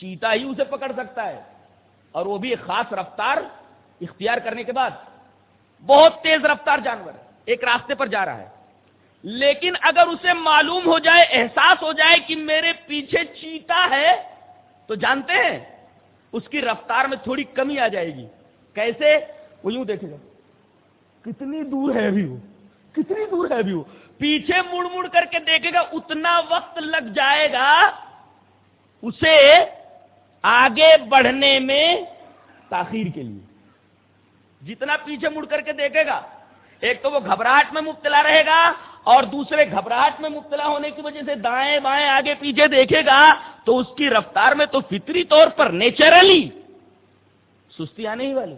[SPEAKER 2] چیتا ہی اسے پکڑ سکتا ہے۔ اور وہ بھی ایک خاص رفتار اختیار کرنے کے بعد۔ بہت تیز رفتار جانور ایک راستے پر جا رہا ہے۔ لیکن اگر اسے معلوم ہو جائے، احساس ہو جائے کہ میرے پیچھے چیتا ہے، تو جانتے ہیں، اس کی رفتار میں تھوڑی کمی آ جائے گی۔ کیسے؟ وہ یوں دیکھے گا کتنی دور ہے ابھی وہ۔ کتنی دور ہے ابھی وہ۔ پیچھے مڑ مڑ کر کے دیکھے گا، اتنا وقت لگ جائے گا، اسے آگے بڑھنے میں تاخیر کے لیے۔ جتنا پیچھے مڑ کر کے دیکھے گا، ایک تو وہ گھبراہٹ میں مبتلا رہے گا اور دوسرے گھبراہٹ میں مبتلا ہونے کی وجہ سے دائیں بائیں آگے پیچھے دیکھے گا تو اس کی رفتار میں تو فطری طور پر نیچرلی سستی آنے ہی والی۔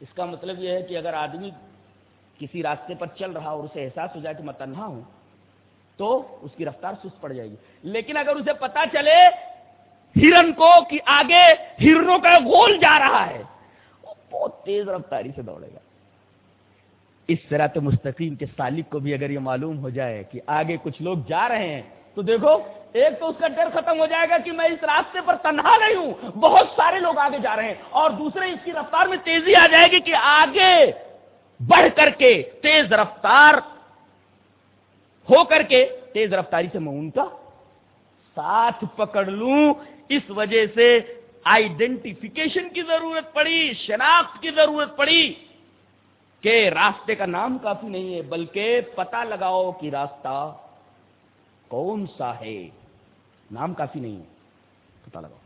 [SPEAKER 2] اس کا مطلب یہ ہے کہ اگر آدمی کسی راستے پر چل رہا اور اسے احساس ہو جائے کہ میں تنہا ہوں، تو اس کی رفتار سست پڑ جائے گی۔ لیکن اگر اسے پتا چلے ہرن کو کہ آگے ہرنوں کا گول جا رہا ہے، وہ بہت تیز رفتاری سے دوڑے گا۔ اس طرح تو مستقیم کے سالک کو بھی اگر یہ معلوم ہو جائے کہ آگے کچھ لوگ جا رہے ہیں تو دیکھو، ایک تو اس کا ڈر ختم ہو جائے گا کہ میں اس راستے پر تنہا نہیں ہوں۔ بہت سارے لوگ آگے جا رہے ہیں اور دوسرے اس کی رفتار میں تیزی آ جائے گی کہ آگے بڑھ کر کے تیز رفتار ہو کر کے تیز رفتاری سے میں ان کا ساتھ پکڑ لوں۔ اس وجہ سے آئیڈینٹیفیکیشن کی ضرورت پڑی، شناخت کی ضرورت پڑی کہ راستے کا نام کافی نہیں ہے، بلکہ پتا لگاؤ کہ راستہ کون سا ہے؟ نام کافی نہیں ہے۔ پتا لگاؤ۔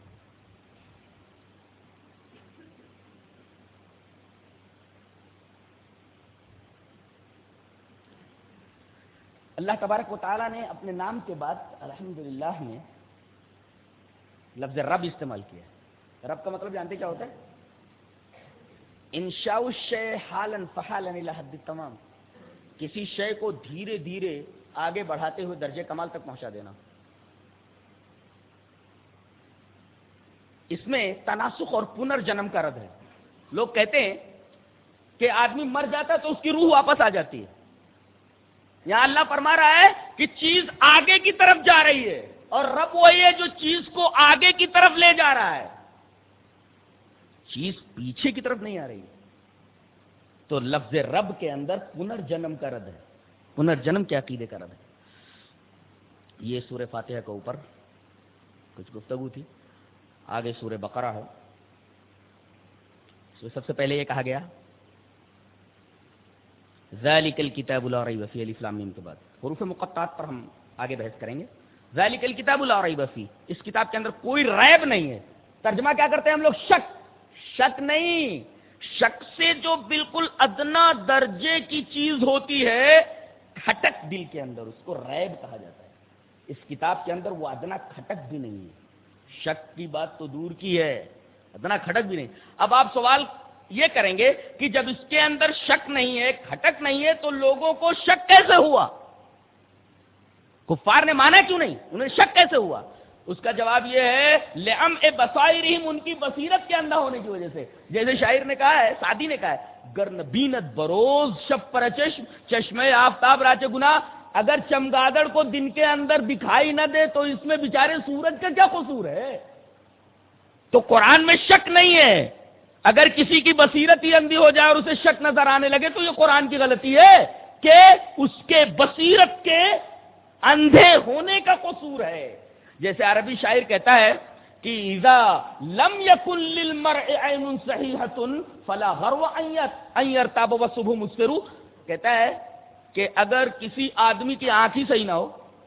[SPEAKER 2] اللہ تبارک و تعالیٰ نے اپنے نام کے بعد الحمد للہ میں لفظ رب استعمال کیا رب کا مطلب جانتے کیا ہوتا ہے؟ انشاء شے حالن فحالن حد تمام کسی شے کو دھیرے دھیرے آگے بڑھاتے ہوئے درجے کمال تک پہنچا دینا۔ اس میں تناسخ اور پنرجنم کا رد ہے۔ لوگ کہتے ہیں کہ آدمی مر جاتا تو اس کی روح واپس آ جاتی ہے۔ یہاں اللہ فرما رہا ہے کہ چیز آگے کی طرف جا رہی ہے اور رب وہی ہے جو چیز کو آگے کی طرف لے جا رہا ہے۔ چیز پیچھے کی طرف نہیں آ رہی۔ تو لفظ رب کے اندر پنرجنم کا رد ہے۔ پنرجنم کے عقیدے کا رد ہے۔ یہ سورہ فاتحہ کے اوپر کچھ گفتگو تھی۔ آگے سورہ بقرہ ہے۔ اس میں سب سے پہلے یہ کہا گیا، ذالک الکتاب لا ریب فی علی فلام کے بعد۔ حروف مقطعات پر ہم آگے بحث کریں گے۔ ذالک الکتاب لا ریب فی اس کتاب کے اندر کوئی ریب نہیں ہے۔ ترجمہ کیا کرتے ہیں ہم لوگ؟ شک۔ شک نہیں۔ شک سے جو بالکل ادنا درجے کی چیز ہوتی ہے کھٹک دل کے اندر، اس کو ریب کہا جاتا ہے۔ اس کتاب کے اندر وہ ادنا کھٹک بھی نہیں ہے۔ شک کی بات تو دور کی ہے، ادنا کھٹک بھی نہیں۔ اب آپ سوال یہ کریں گے کہ جب اس کے اندر شک نہیں ہے، کھٹک نہیں ہے، تو لوگوں کو شک کیسے ہوا؟ کفار نے مانا کیوں نہیں؟ انہیں شک کیسے ہوا؟ اس کا جواب یہ ہے لم اے بسائرہم ان کی بصیرت کے اندھا ہونے کی وجہ سے۔ جیسے شاعر نے کہا ہے سادی نے کہا ہے گرن بینت بروز شب پر چشم چشمے آفتاب راچے گنا اگر چمگادڑ کو دن کے اندر دکھائی نہ دے تو اس میں بیچارے سورج کا کیا قصور ہے؟ تو قرآن میں شک نہیں ہے۔ اگر کسی کی بصیرت ہی اندھی ہو جائے اور اسے شک نظر آنے لگے تو یہ قرآن کی غلطی ہے کہ اس کے بصیرت کے اندھے ہونے کا قصور ہے۔ جیسے عربی شاعر کہتا ہے کہ اذا لم يكن للمرء عين صحيحه فلا غرو ان يرتاب وصبح مسفر کہتا ہے کہ اگر کسی آدمی کی آنکھ ہی صحیح نہ ہو،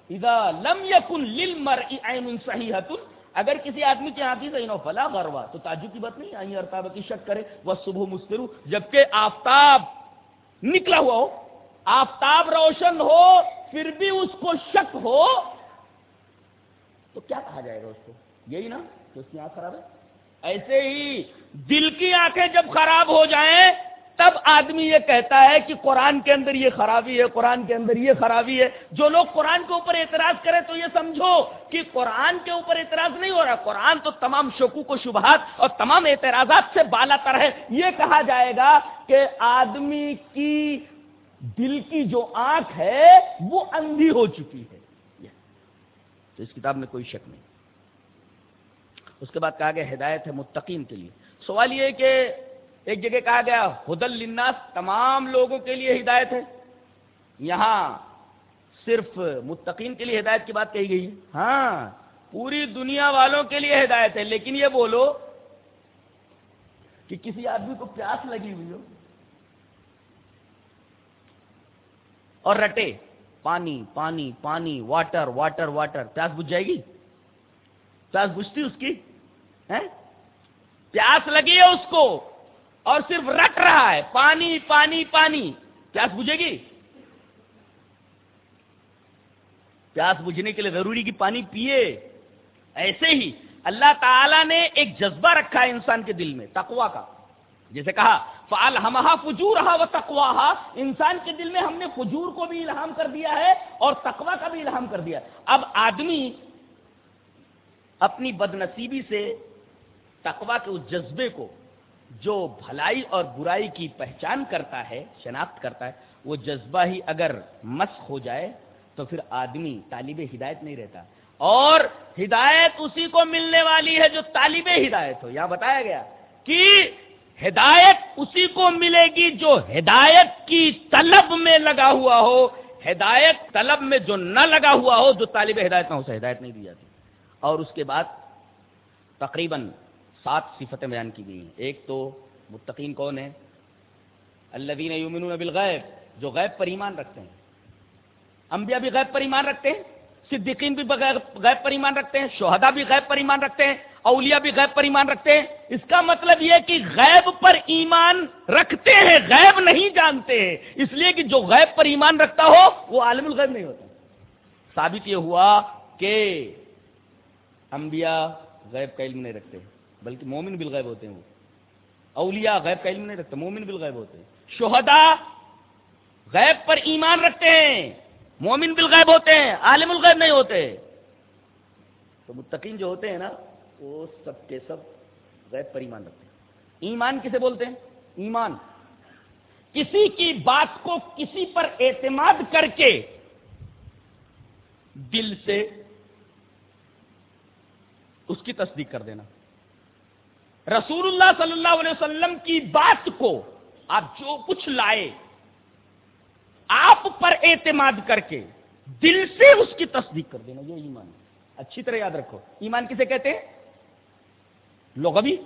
[SPEAKER 2] اذا لم يكن للمرء عين صحيحه اگر کسی آدمی کی آنکھ ہی صحیح نہ ہو، فلا غروا تو تعجب کی بات نہیں، ان يرتاب کی شک کرے وصبح مسفر جبکہ آفتاب نکلا ہوا ہو، آفتاب روشن ہو، پھر بھی اس کو شک ہو، تو کیا کہا جائے گا اس کو؟ یہی نا کہ اس کی آنکھ خراب ہے؟ ایسے ہی دل کی آنکھیں جب خراب ہو جائیں، تب آدمی یہ کہتا ہے کہ قرآن کے اندر یہ خرابی ہے، قرآن کے اندر یہ خرابی ہے۔ جو لوگ قرآن کے اوپر اعتراض کرے تو یہ سمجھو کہ قرآن کے اوپر اعتراض نہیں ہو رہا۔ قرآن تو تمام شکوک و شبہات اور تمام اعتراضات سے بالا تر ہے۔ یہ کہا جائے گا کہ آدمی کی دل کی جو آنکھ ہے، وہ اندھی ہو چکی ہے۔ تو اس کتاب میں کوئی شک نہیں۔ اس کے بعد کہا گیا ہدایت ہے متقین کے لیے۔ سوال یہ کہ ایک جگہ کہا گیا ہدل للناس، تمام لوگوں کے لیے ہدایت ہے۔ یہاں صرف متقین کے لیے ہدایت کی بات کہی گئی ہاں پوری دنیا والوں کے لیے ہدایت ہے۔ لیکن یہ بولو کہ کسی آدمی کو پیاس لگی ہوئی ہو اور رٹے، پانی پانی پانی، واٹر واٹر واٹر، پیاس بجھ جائے گی؟ پیاس بجھتی اس کی؟ پیاس لگی ہے اس کو اور صرف رٹ رہا ہے، پانی پانی پانی۔ پیاس بجھے گی؟ پیاس بجھنے کے لیے ضروری کہ پانی پیے ایسے ہی اللہ تعالی نے ایک جذبہ رکھا ہے انسان کے دل میں تقوا کا۔ جیسے کہا فال ہمہا فجور و تقوا انسان کے دل میں ہم نے فجور کو بھی الہام کر دیا ہے اور تقوا کا بھی الہام کر دیا۔ اب آدمی اپنی بد نصیبی سے تقوا کے اس جذبے کو جو بھلائی اور برائی کی پہچان کرتا ہے، شناخت کرتا ہے، وہ جذبہ ہی اگر مسخ ہو جائے تو پھر آدمی طالب ہدایت نہیں رہتا۔ اور ہدایت اسی کو ملنے والی ہے جو طالب ہدایت ہو۔ یہاں بتایا گیا کہ ہدایت اسی کو ملے گی جو ہدایت کی طلب میں لگا ہوا ہو۔ ہدایت طلب میں جو نہ لگا ہوا ہو، جو طالب ہدایت نہ ہو، اسے ہدایت نہیں دی جاتی۔ اور اس کے بعد تقریباً سات صفتیں بیان کی گئی ہیں۔ ایک تو متقین کون ہے اللہ دین یومن بالغیب، جو غیب پر ایمان رکھتے ہیں۔ انبیاء بھی غیب پر ایمان رکھتے ہیں، صدیقین بھی غیب پر ایمان رکھتے ہیں شہدا بھی غیب پر ایمان رکھتے ہیں، اولیاء بھی غیب پر ایمان رکھتے ہیں۔ اس کا مطلب یہ کہ غیب پر ایمان رکھتے ہیں، غیب نہیں جانتے ہیں۔ اس لیے کہ جو غیب پر ایمان رکھتا ہو، وہ عالم الغیب نہیں ہوتا۔ ثابت یہ ہوا کہ انبیاء غیب کا علم نہیں رکھتے۔ بلکہ مومن بالغیب ہوتے ہیں وہ۔ اولیاء غیب کا علم نہیں رکھتے، مومن بالغیب ہوتے ہیں۔ شہدا غیب پر ایمان رکھتے ہیں، مومن بالغیب ہوتے ہیں، عالم الغیب نہیں ہوتے۔ تو متقین جو ہوتے ہیں نا، وہ سب کے سب غیب پر ایمان رکھتے ہیں۔ ایمان کسے بولتے ہیں؟ ایمان۔ کسی کی بات کو کسی پر اعتماد کر کے دل سے اس کی تصدیق کر دینا۔ رسول اللہ صلی اللہ علیہ وسلم کی بات کو آپ جو کچھ لائے، آپ پر اعتماد کر کے دل سے اس کی تصدیق کر دینا، یہ ایمان اچھی طرح یاد رکھو، ایمان کسے کہتے ہیں؟ لوگ ابھی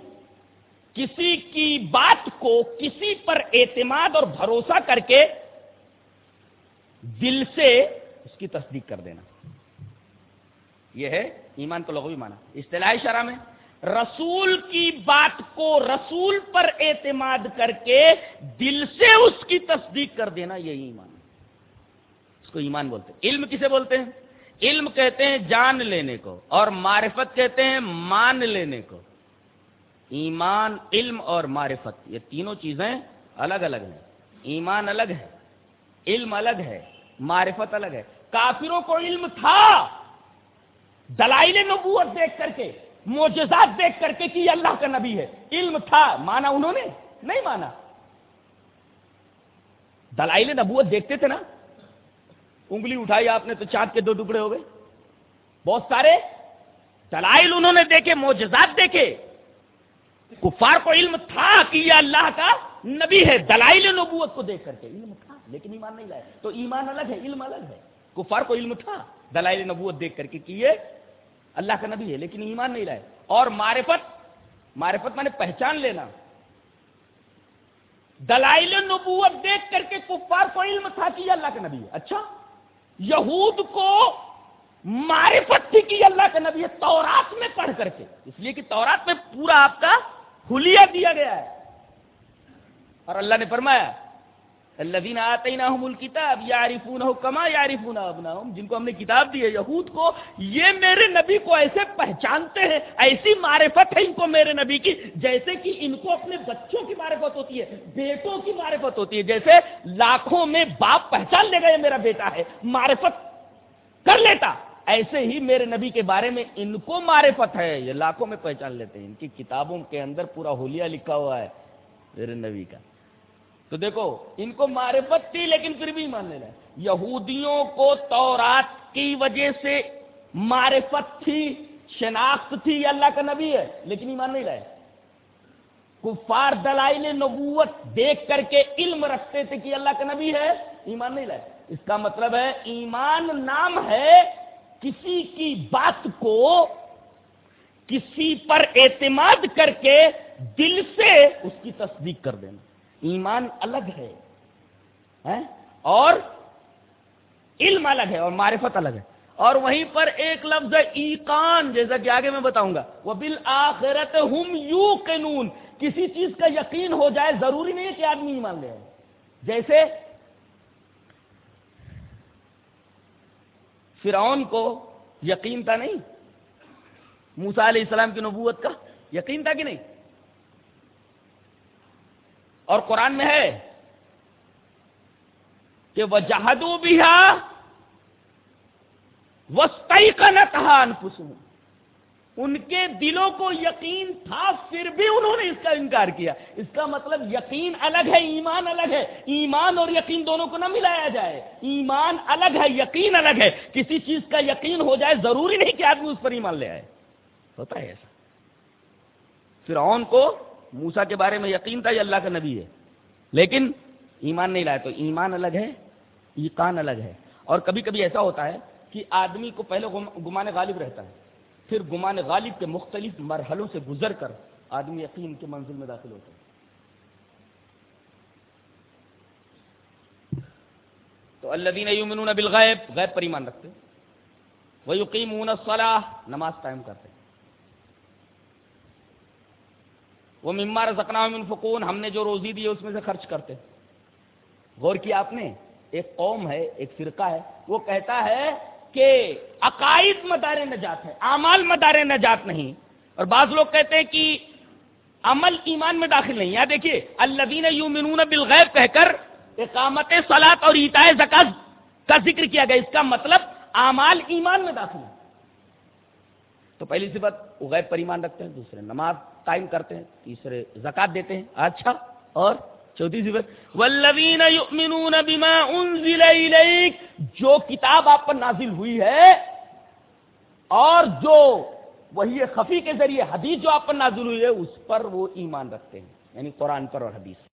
[SPEAKER 2] کسی کی بات کو کسی پر اعتماد اور بھروسہ کر کے دل سے اس کی تصدیق کر دینا۔ یہ ہے، ایمان تو لوگ بھی مانا۔ اصطلاحی شرح میں رسول کی بات کو رسول پر اعتماد کر کے دل سے اس کی تصدیق کر دینا یہی ایمان۔ اس کو ایمان بولتے ہیں۔ علم کسے بولتے ہیں؟ علم کہتے ہیں جان لینے کو، اور معرفت کہتے ہیں مان لینے کو۔ ایمان، علم اور معرفت، یہ تینوں چیزیں الگ الگ ہیں۔ ایمان الگ ہے، علم الگ ہے، معرفت الگ ہے۔ کافروں کو علم تھا، دلائل نبوت دیکھ کر کے۔ موجزات دیکھ کر کے کہ یہ اللہ کا نبی ہے۔ علم تھا، مانا انہوں نے؟ نہیں مانا۔ دلائل نبوت دیکھتے تھے نا؟ انگلی اٹھائی آپ نے تو چاند کے دو ٹکڑے ہو گئے۔ بہت سارے دلائل انہوں نے دیکھے موجزات دیکھے۔ کفار کو علم تھا کہ یہ اللہ کا نبی ہے۔ دلائل نبوت کو دیکھ کر کے علم تھا، لیکن ایمان نہیں لائے۔ تو ایمان الگ ہے، علم الگ ہے۔ کفار کو علم تھا، دلائل نبوت دیکھ کر کے کہ یہ اللہ کا نبی ہے، لیکن ایمان نہیں لائے۔ اور معرفت معرفت میں نے پہچان لینا۔ دلائل نبوت دیکھ کر کے کفار کو علم تھا کہ یہ اللہ کا نبی ہے۔ اچھا یہود کو معرفت تھی کہ اللہ کا نبی ہے تورات میں پڑھ کر کے۔ اس لیے کہ تورات میں پورا آپ کا حلیہ دیا گیا ہے۔ اور اللہ نے فرمایا اللہ آتے نہ کتاب یارفون کما یارفون جن کو ہم نے کتاب دی ہے، یہود کو، یہ میرے نبی کو ایسے پہچانتے ہیں، ایسی معرفت ہے ان کو میرے نبی کی، جیسے کہ ان کو اپنے بچوں کی معرفت ہوتی ہے، بیٹوں کی معرفت ہوتی ہے، جیسے لاکھوں میں باپ پہچان لے گا یہ میرا بیٹا ہے، معرفت کر لیتا، ایسے ہی میرے نبی کے بارے میں ان کو معرفت ہے، یہ لاکھوں میں پہچان لیتے ہیں، ان کی کتابوں کے اندر پورا ہولیا لکھا ہوا ہے، میرے نبی کا۔ تو دیکھو، ان کو معرفت تھی لیکن پھر بھی مان لینا یہودیوں کو تورات کی وجہ سے معرفت تھی شناخت تھی، یہ اللہ کا نبی ہے، لیکن ایمان نہیں لائے۔ کفار دلائل نبوت دیکھ کر کے علم رکھتے تھے کہ اللہ کا نبی ہے، ایمان نہیں لائے۔ اس کا مطلب ہے، ایمان نام ہے کسی کی بات کو کسی پر اعتماد کر کے دل سے اس کی تصدیق کر دینا۔ ایمان الگ ہے ہاں؟ اور علم الگ ہے اور معرفت الگ ہے۔ اور وہیں پر ایک لفظ ایقان، جیسا کہ آگے میں بتاؤں گا۔ وہ بل آخرت ہم یو قانون کسی چیز کا یقین ہو جائے، ضروری نہیں ہے کہ آدمی ایمان لے جیسے فرعون کو یقین تھا نہیں؟ موسا علیہ السلام کی نبوت کا یقین تھا کہ نہیں؟ اور قرآن میں ہے کہ وہ جہادو بھی وسطی کا نہ کہا ان کے دلوں کو یقین تھا، پھر بھی انہوں نے اس کا انکار کیا۔ اس کا مطلب یقین الگ ہے، ایمان الگ ہے۔ ایمان اور یقین دونوں کو نہ ملایا جائے۔ ایمان الگ ہے، یقین الگ ہے۔ کسی چیز کا یقین ہو جائے، ضروری نہیں کہ آدمی اس پر ایمان لے آئے۔ ہوتا ہے ایسا۔ فرعون کو موسا کے بارے میں یقین تھا یہ اللہ کا نبی ہے لیکن ایمان نہیں لائے تو ایمان الگ ہے، ایقان الگ ہے۔ اور کبھی کبھی ایسا ہوتا ہے کہ آدمی کو پہلے گمان غالب رہتا ہے، پھر گمان غالب کے مختلف مرحلوں سے گزر کر آدمی یقین کے منزل میں داخل ہوتا ہے۔ تو اللہ دین یومنون بالغیب، غیب پر ایمان رکھتے۔ وہ یقین نماز قائم کرتے۔ وہ ممار زکنا فکون ہم نے جو روزی دی ہے اس میں سے خرچ کرتے۔ غور کیا آپ نے؟ ایک قوم ہے، ایک فرقہ ہے، وہ کہتا ہے کہ عقائد مدار نجات ہے، اعمال مدار نجات نہیں۔ اور بعض لوگ کہتے ہیں کہ عمل ایمان میں داخل نہیں۔ یہاں دیکھیے اللہ یومنون بالغیب کہہ کر اقامت سلاد اور ایتائے زکات کا ذکر کیا گیا۔ اس کا مطلب اعمال ایمان میں داخل ہے۔ تو پہلی سی بات غیب پر ایمان رکھتے ہیں، دوسرے، نماز۔ قائم کرتے ہیں، تیسرے زکات دیتے ہیں۔ اچھا اور چوتھی سی بات والذین یؤمنون بما انزل الیک جو کتاب آپ پر نازل ہوئی ہے، اور جو وہی خفی کے ذریعے حدیث جو آپ پر نازل ہوئی ہے، اس پر وہ ایمان رکھتے ہیں۔ یعنی قرآن پر اور حدیث